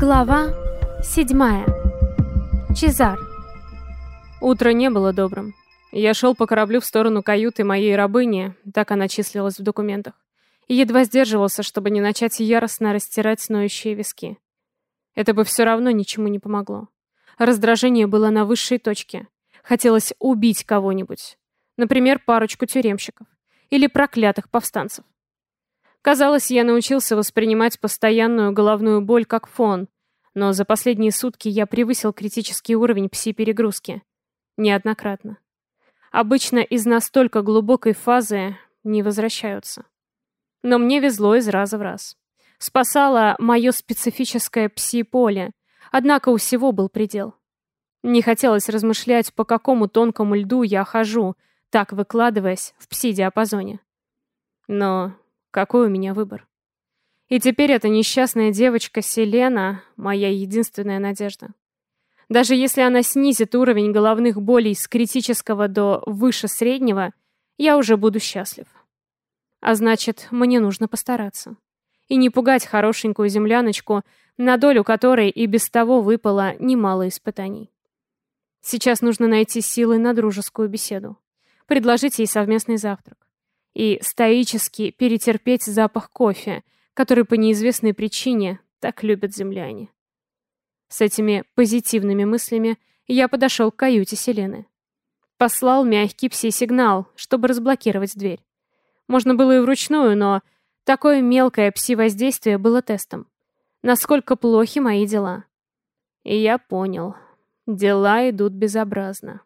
Глава седьмая. Чезар. Утро не было добрым. Я шел по кораблю в сторону каюты моей рабыни, так она числилась в документах, и едва сдерживался, чтобы не начать яростно растирать ноющие виски. Это бы все равно ничему не помогло. Раздражение было на высшей точке. Хотелось убить кого-нибудь. Например, парочку тюремщиков. Или проклятых повстанцев. Казалось, я научился воспринимать постоянную головную боль как фон, но за последние сутки я превысил критический уровень пси-перегрузки. Неоднократно. Обычно из настолько глубокой фазы не возвращаются. Но мне везло из раза в раз. Спасало мое специфическое пси-поле, однако у всего был предел. Не хотелось размышлять, по какому тонкому льду я хожу, так выкладываясь в пси-диапазоне. Но какой у меня выбор? И теперь эта несчастная девочка Селена — моя единственная надежда. Даже если она снизит уровень головных болей с критического до выше среднего, я уже буду счастлив. А значит, мне нужно постараться. И не пугать хорошенькую земляночку, на долю которой и без того выпало немало испытаний. Сейчас нужно найти силы на дружескую беседу. Предложить ей совместный завтрак и стоически перетерпеть запах кофе, который по неизвестной причине так любят земляне. С этими позитивными мыслями я подошел к каюте Селены. Послал мягкий пси-сигнал, чтобы разблокировать дверь. Можно было и вручную, но такое мелкое пси-воздействие было тестом. Насколько плохи мои дела. И я понял. Дела идут безобразно.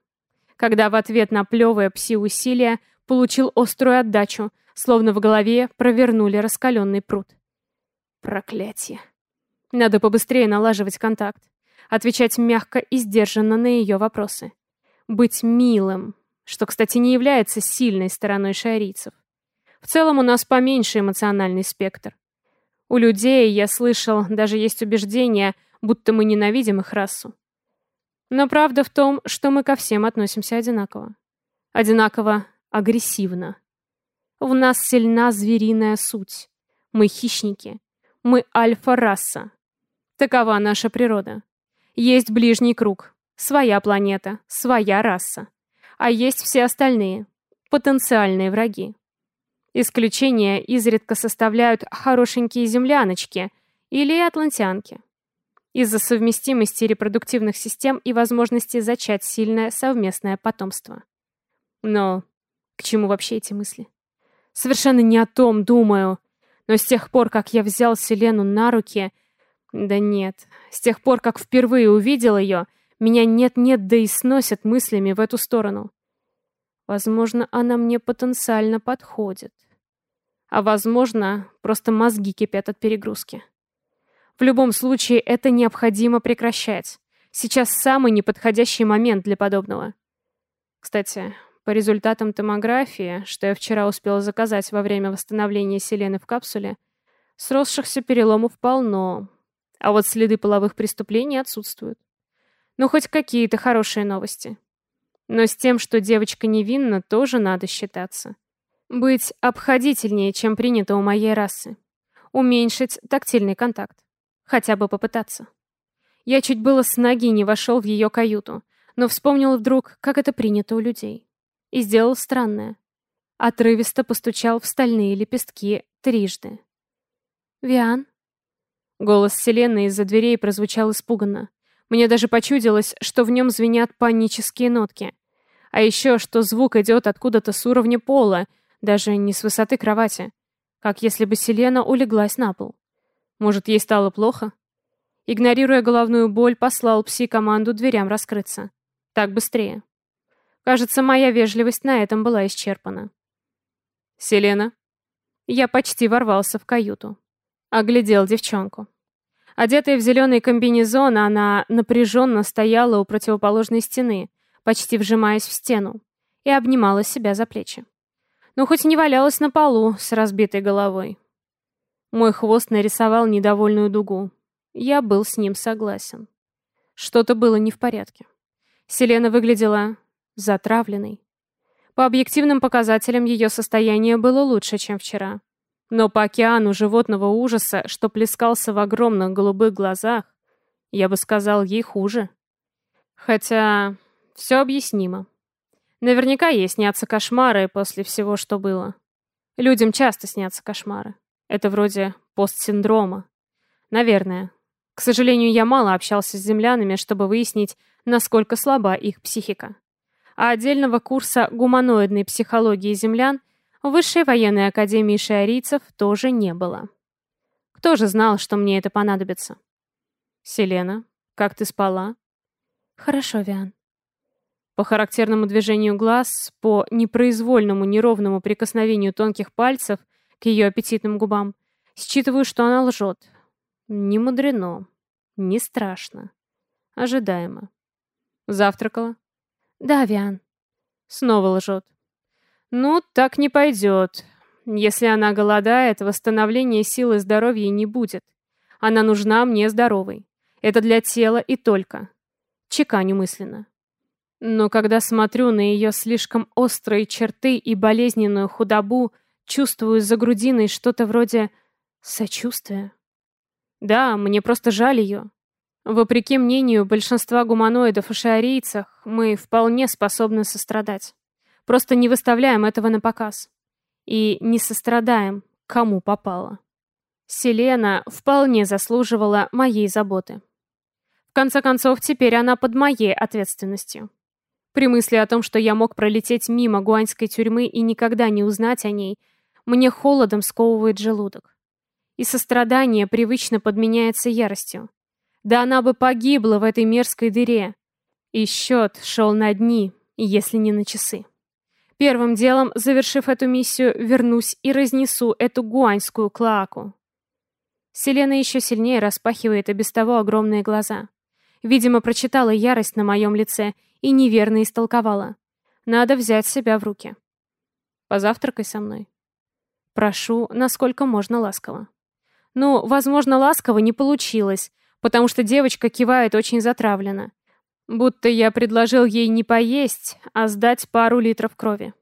Когда в ответ на плевое пси-усилие получил острую отдачу, словно в голове провернули раскаленный пруд. Проклятие. Надо побыстрее налаживать контакт, отвечать мягко и сдержанно на ее вопросы. Быть милым, что, кстати, не является сильной стороной шарийцев. В целом у нас поменьше эмоциональный спектр. У людей, я слышал, даже есть убеждение, будто мы ненавидим их расу. Но правда в том, что мы ко всем относимся одинаково. Одинаково агрессивно. В нас сильна звериная суть. Мы хищники. Мы альфа-раса. Такова наша природа. Есть ближний круг. Своя планета. Своя раса. А есть все остальные. Потенциальные враги. Исключения изредка составляют хорошенькие земляночки или атлантянки. Из-за совместимости репродуктивных систем и возможности зачать сильное совместное потомство. Но к чему вообще эти мысли? Совершенно не о том думаю. Но с тех пор, как я взял Селену на руки... Да нет, с тех пор, как впервые увидел ее, меня нет-нет, да и сносят мыслями в эту сторону. Возможно, она мне потенциально подходит. А возможно, просто мозги кипят от перегрузки. В любом случае, это необходимо прекращать. Сейчас самый неподходящий момент для подобного. Кстати, по результатам томографии, что я вчера успела заказать во время восстановления Селены в капсуле, сросшихся переломов полно, а вот следы половых преступлений отсутствуют. Ну, хоть какие-то хорошие новости. Но с тем, что девочка невинна, тоже надо считаться. Быть обходительнее, чем принято у моей расы. Уменьшить тактильный контакт. Хотя бы попытаться. Я чуть было с ноги не вошел в ее каюту, но вспомнил вдруг, как это принято у людей и сделал странное. Отрывисто постучал в стальные лепестки трижды. «Виан?» Голос Селены из-за дверей прозвучал испуганно. Мне даже почудилось, что в нем звенят панические нотки. А еще, что звук идет откуда-то с уровня пола, даже не с высоты кровати. Как если бы Селена улеглась на пол. Может, ей стало плохо? Игнорируя головную боль, послал пси-команду дверям раскрыться. Так быстрее. Кажется, моя вежливость на этом была исчерпана. «Селена?» Я почти ворвался в каюту. Оглядел девчонку. Одетая в зеленый комбинезон, она напряженно стояла у противоположной стены, почти вжимаясь в стену, и обнимала себя за плечи. Ну, хоть не валялась на полу с разбитой головой. Мой хвост нарисовал недовольную дугу. Я был с ним согласен. Что-то было не в порядке. Селена выглядела затравленной. По объективным показателям ее состояние было лучше, чем вчера. Но по океану животного ужаса, что плескался в огромных голубых глазах, Я бы сказал, ей хуже. Хотя все объяснимо. Наверняка ей снятся кошмары после всего, что было. Людям часто снятся кошмары. Это вроде постсиндрома. Наверное. К сожалению, я мало общался с землянами, чтобы выяснить, насколько слаба их психика. А отдельного курса гуманоидной психологии землян в Высшей военной академии шиарийцев тоже не было. Кто же знал, что мне это понадобится? Селена, как ты спала? Хорошо, Виан. По характерному движению глаз, по непроизвольному неровному прикосновению тонких пальцев к ее аппетитным губам, считываю, что она лжет. Не мудрено, не страшно. Ожидаемо. Завтракала? Да, Виан. Снова лжет. Ну, так не пойдет. Если она голодает, восстановления силы здоровья не будет. Она нужна мне здоровой. Это для тела и только. Чеканю мысленно. Но когда смотрю на ее слишком острые черты и болезненную худобу, чувствую за грудиной что-то вроде сочувствия. Да, мне просто жаль ее. Вопреки мнению большинства гуманоидов и шиарийцев, мы вполне способны сострадать. Просто не выставляем этого на показ. И не сострадаем, кому попало. Селена вполне заслуживала моей заботы. В конце концов, теперь она под моей ответственностью. При мысли о том, что я мог пролететь мимо гуаньской тюрьмы и никогда не узнать о ней, мне холодом сковывает желудок. И сострадание привычно подменяется яростью. Да она бы погибла в этой мерзкой дыре. И счет шел на дни, если не на часы. Первым делом, завершив эту миссию, вернусь и разнесу эту гуаньскую клоаку. Селена еще сильнее распахивает и без того огромные глаза. Видимо, прочитала ярость на моем лице и неверно истолковала. Надо взять себя в руки. Позавтракай со мной. Прошу, насколько можно ласково. Ну, возможно, ласково не получилось, потому что девочка кивает очень затравленно. Будто я предложил ей не поесть, а сдать пару литров крови.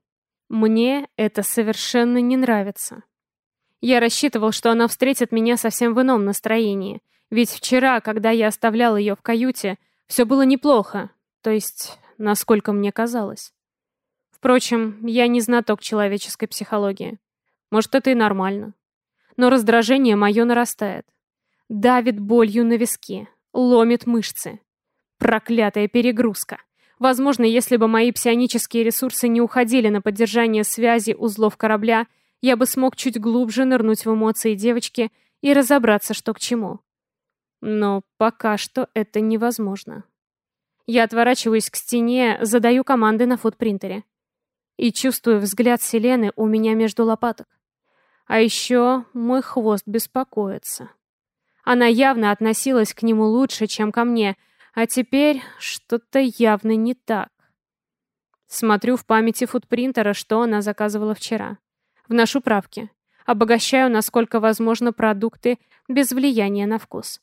Мне это совершенно не нравится. Я рассчитывал, что она встретит меня совсем в ином настроении. Ведь вчера, когда я оставлял ее в каюте, все было неплохо. То есть, насколько мне казалось. Впрочем, я не знаток человеческой психологии. Может, это и нормально. Но раздражение мое нарастает. Давит болью на виски, ломит мышцы. Проклятая перегрузка. Возможно, если бы мои псионические ресурсы не уходили на поддержание связи узлов корабля, я бы смог чуть глубже нырнуть в эмоции девочки и разобраться, что к чему. Но пока что это невозможно. Я отворачиваюсь к стене, задаю команды на футпринтере. И чувствую взгляд Селены у меня между лопаток. А еще мой хвост беспокоится. Она явно относилась к нему лучше, чем ко мне — а теперь что-то явно не так. Смотрю в памяти футпринтера, что она заказывала вчера. Вношу правки. Обогащаю, насколько возможно, продукты без влияния на вкус.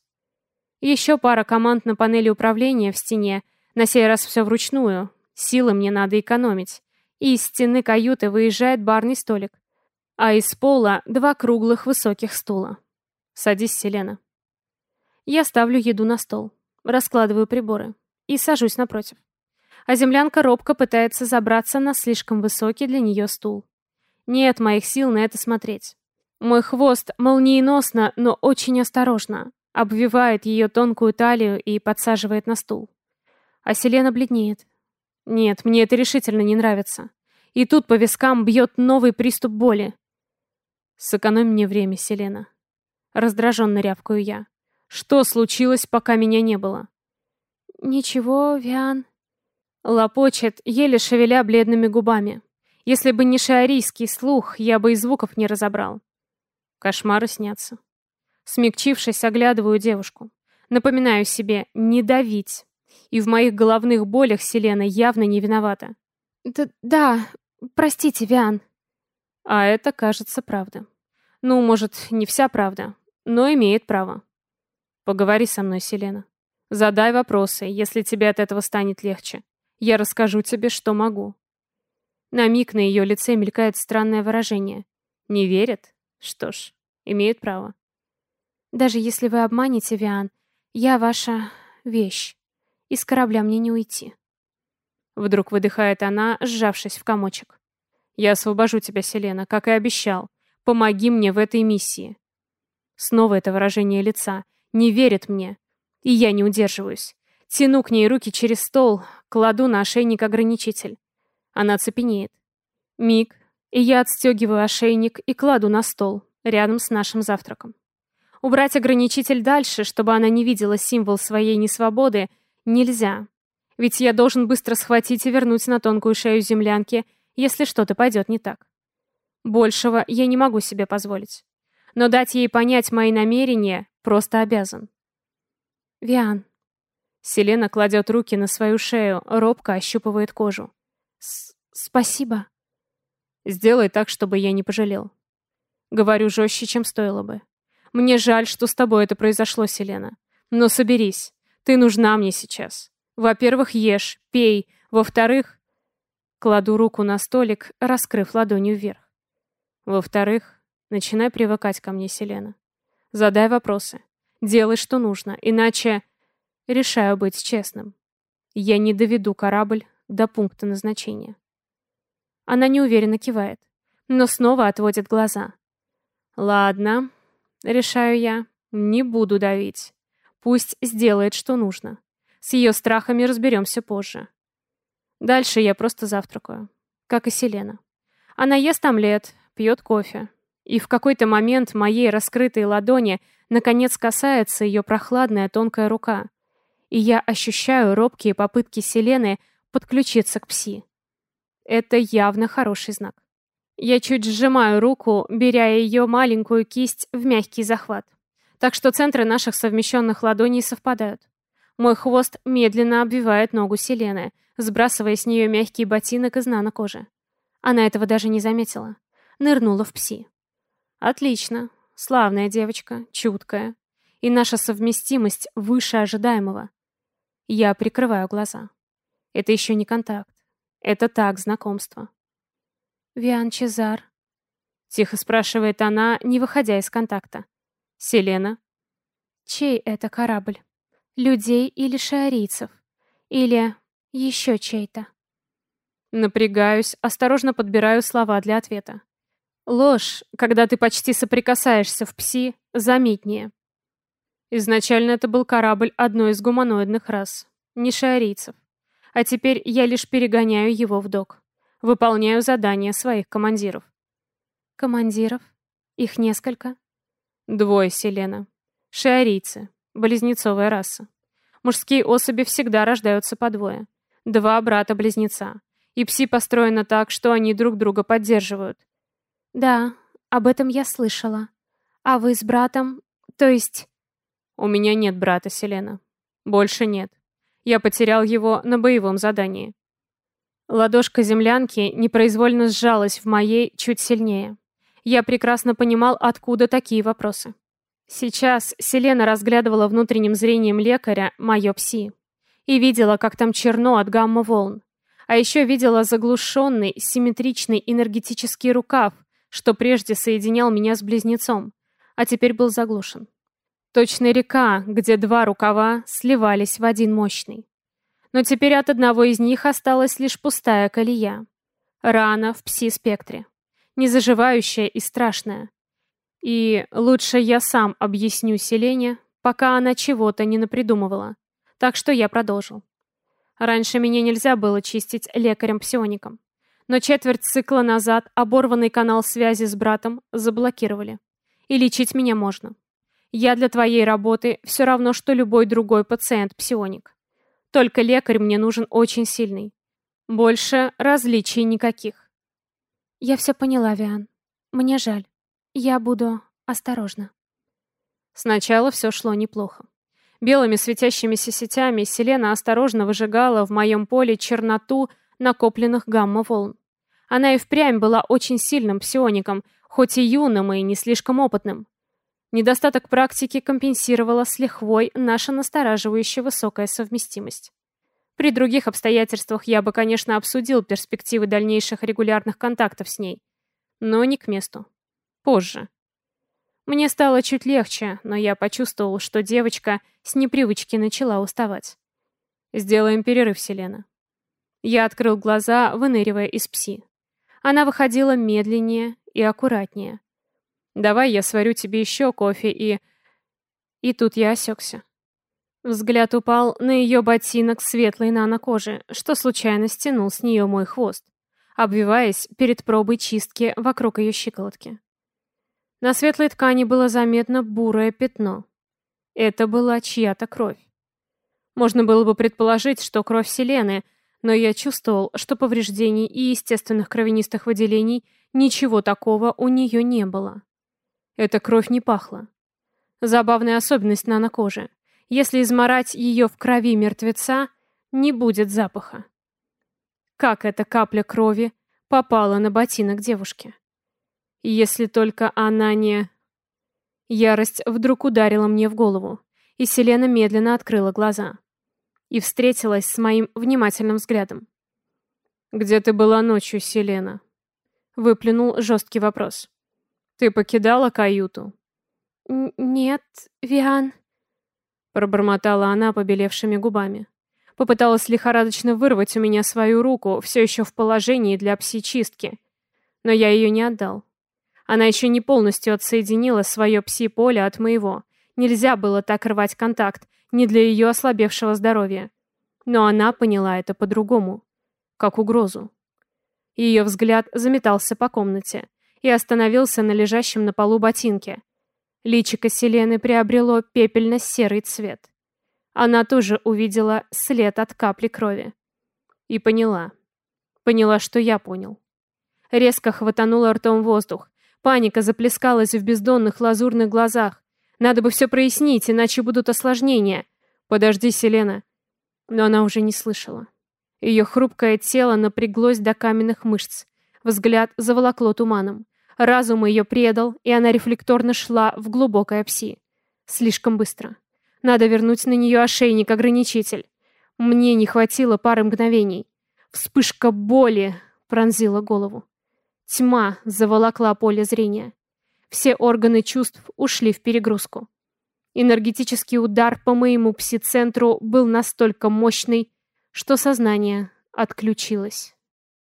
Еще пара команд на панели управления в стене. На сей раз все вручную. Силы мне надо экономить. И из стены каюты выезжает барный столик. А из пола два круглых высоких стула. Садись, Селена. Я ставлю еду на стол. Раскладываю приборы. И сажусь напротив. А землянка робко пытается забраться на слишком высокий для нее стул. Нет моих сил на это смотреть. Мой хвост молниеносно, но очень осторожно обвивает ее тонкую талию и подсаживает на стул. А Селена бледнеет. Нет, мне это решительно не нравится. И тут по вискам бьет новый приступ боли. Сэкономь мне время, Селена. Раздраженно рявкаю я. Что случилось, пока меня не было? Ничего, Виан. Лопочет, еле шевеля бледными губами. Если бы не шиарийский слух, я бы и звуков не разобрал. Кошмары снятся. Смягчившись, оглядываю девушку. Напоминаю себе не давить. И в моих головных болях Селена явно не виновата. Да, да, простите, Виан. А это, кажется, правда. Ну, может, не вся правда, но имеет право. Поговори со мной, Селена. Задай вопросы, если тебе от этого станет легче. Я расскажу тебе, что могу. На миг на ее лице мелькает странное выражение. Не верят? Что ж, имеют право. Даже если вы обманете, Виан, я ваша вещь. Из корабля мне не уйти. Вдруг выдыхает она, сжавшись в комочек. Я освобожу тебя, Селена, как и обещал. Помоги мне в этой миссии. Снова это выражение лица. Не верит мне. И я не удерживаюсь. Тяну к ней руки через стол, кладу на ошейник ограничитель. Она цепенеет. Миг, и я отстегиваю ошейник и кладу на стол, рядом с нашим завтраком. Убрать ограничитель дальше, чтобы она не видела символ своей несвободы, нельзя. Ведь я должен быстро схватить и вернуть на тонкую шею землянки, если что-то пойдет не так. Большего я не могу себе позволить. Но дать ей понять мои намерения просто обязан. Виан. Селена кладет руки на свою шею, робко ощупывает кожу. С Спасибо. Сделай так, чтобы я не пожалел. Говорю жестче, чем стоило бы. Мне жаль, что с тобой это произошло, Селена. Но соберись. Ты нужна мне сейчас. Во-первых, ешь, пей. Во-вторых... Кладу руку на столик, раскрыв ладонью вверх. Во-вторых, начинай привыкать ко мне, Селена. Задай вопросы. Делай, что нужно, иначе... Решаю быть честным. Я не доведу корабль до пункта назначения. Она неуверенно кивает, но снова отводит глаза. Ладно, решаю я, не буду давить. Пусть сделает, что нужно. С ее страхами разберемся позже. Дальше я просто завтракаю, как и Селена. Она ест омлет, пьет кофе. И в какой-то момент моей раскрытой ладони наконец касается ее прохладная тонкая рука. И я ощущаю робкие попытки Селены подключиться к пси. Это явно хороший знак. Я чуть сжимаю руку, беря ее маленькую кисть в мягкий захват. Так что центры наших совмещенных ладоней совпадают. Мой хвост медленно обвивает ногу Селены, сбрасывая с нее мягкий ботинок из нано-кожи. Она этого даже не заметила. Нырнула в пси. Отлично. Славная девочка, чуткая. И наша совместимость выше ожидаемого. Я прикрываю глаза. Это еще не контакт. Это так, знакомство. «Виан Чезар?» Тихо спрашивает она, не выходя из контакта. «Селена?» «Чей это корабль? Людей или шиарийцев? Или еще чей-то?» Напрягаюсь, осторожно подбираю слова для ответа. Ложь, когда ты почти соприкасаешься в пси, заметнее. Изначально это был корабль одной из гуманоидных рас, не шиарийцев а теперь я лишь перегоняю его в док. Выполняю задания своих командиров. Командиров? Их несколько? Двое, Селена. Шиарийцы. Близнецовая раса. Мужские особи всегда рождаются по двое. Два брата-близнеца. И пси построено так, что они друг друга поддерживают. Да, об этом я слышала. А вы с братом... То есть... У меня нет брата, Селена. Больше нет. Я потерял его на боевом задании. Ладошка землянки непроизвольно сжалась в моей чуть сильнее. Я прекрасно понимал, откуда такие вопросы. Сейчас Селена разглядывала внутренним зрением лекаря мое пси. И видела, как там черно от гамма-волн. А еще видела заглушенный, симметричный энергетический рукав, что прежде соединял меня с близнецом, а теперь был заглушен. Точно река, где два рукава сливались в один мощный. Но теперь от одного из них осталась лишь пустая колея. Рана в пси-спектре. Незаживающая и страшная. И лучше я сам объясню Селене, пока она чего-то не напридумывала. Так что я продолжил. Раньше меня нельзя было чистить лекарем-псиоником. Но четверть цикла назад оборванный канал связи с братом заблокировали. И лечить меня можно. Я для твоей работы все равно, что любой другой пациент-псионик. Только лекарь мне нужен очень сильный. Больше различий никаких. Я все поняла, Виан. Мне жаль. Я буду осторожна. Сначала все шло неплохо. Белыми светящимися сетями Селена осторожно выжигала в моем поле черноту накопленных гамма-волн. Она и впрямь была очень сильным псиоником, хоть и юным и не слишком опытным. Недостаток практики компенсировала с лихвой наша настораживающая высокая совместимость. При других обстоятельствах я бы, конечно, обсудил перспективы дальнейших регулярных контактов с ней. Но не к месту. Позже. Мне стало чуть легче, но я почувствовал, что девочка с непривычки начала уставать. «Сделаем перерыв, Селена». Я открыл глаза, выныривая из пси. Она выходила медленнее и аккуратнее. «Давай я сварю тебе еще кофе и...» И тут я осекся. Взгляд упал на ее ботинок светлой нано-кожи, что случайно стянул с нее мой хвост, обвиваясь перед пробой чистки вокруг ее щиколотки. На светлой ткани было заметно бурое пятно. Это была чья-то кровь. Можно было бы предположить, что кровь Селены, но я чувствовал, что повреждений и естественных кровянистых выделений ничего такого у нее не было. Эта кровь не пахла. Забавная особенность нанокожи. Если изморать ее в крови мертвеца, не будет запаха. Как эта капля крови попала на ботинок девушки? Если только она не... Ярость вдруг ударила мне в голову, и Селена медленно открыла глаза. И встретилась с моим внимательным взглядом. «Где ты была ночью, Селена?» Выплюнул жесткий вопрос. «Ты покидала каюту?» «Нет, Виан», — пробормотала она побелевшими губами. Попыталась лихорадочно вырвать у меня свою руку, все еще в положении для пси-чистки. Но я ее не отдал. Она еще не полностью отсоединила свое пси-поле от моего. Нельзя было так рвать контакт, не для ее ослабевшего здоровья. Но она поняла это по-другому, как угрозу. Ее взгляд заметался по комнате и остановился на лежащем на полу ботинке. Личико Селены приобрело пепельно-серый цвет. Она тоже увидела след от капли крови. И поняла. Поняла, что я понял. Резко хватанула ртом воздух, Паника заплескалась в бездонных лазурных глазах. Надо бы все прояснить, иначе будут осложнения. Подожди, Селена. Но она уже не слышала. Ее хрупкое тело напряглось до каменных мышц. Взгляд заволокло туманом. Разум ее предал, и она рефлекторно шла в глубокое пси. Слишком быстро. Надо вернуть на нее ошейник-ограничитель. Мне не хватило пары мгновений. Вспышка боли пронзила голову. Тьма заволокла поле зрения. Все органы чувств ушли в перегрузку. Энергетический удар по моему пси-центру был настолько мощный, что сознание отключилось.